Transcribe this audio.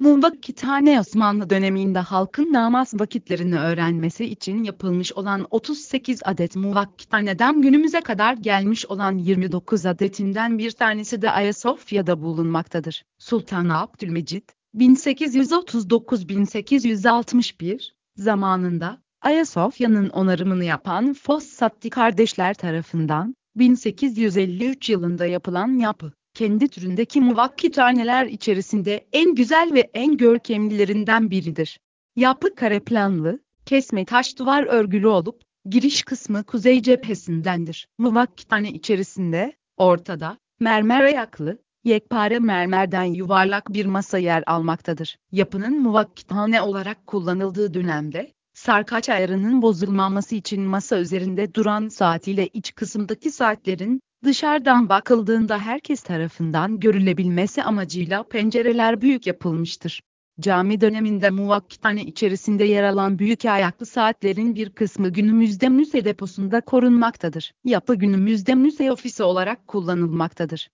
Muvakkithane Osmanlı döneminde halkın namaz vakitlerini öğrenmesi için yapılmış olan 38 adet muvakkithaneden günümüze kadar gelmiş olan 29 adetinden bir tanesi de Ayasofya'da bulunmaktadır. Sultan Abdülmecit, 1839-1861 zamanında Ayasofya'nın onarımını yapan Fossati kardeşler tarafından 1853 yılında yapılan yapı, kendi türündeki muvakkithaneler içerisinde en güzel ve en görkemlilerinden biridir. Yapı kare planlı, kesme taş duvar örgülü olup, giriş kısmı kuzey cephesindendir. Muvakkithane içerisinde, ortada, mermer ayaklı, yekpare mermerden yuvarlak bir masa yer almaktadır. Yapının muvakkithane olarak kullanıldığı dönemde, sarkaç ayarının bozulmaması için masa üzerinde duran saat ile iç kısımdaki saatlerin, dışarıdan bakıldığında herkes tarafından görülebilmesi amacıyla pencereler büyük yapılmıştır. Cami döneminde muvakkithane içerisinde yer alan büyük ayaklı saatlerin bir kısmı günümüzde müze deposunda korunmaktadır. Yapı günümüzde müze ofisi olarak kullanılmaktadır.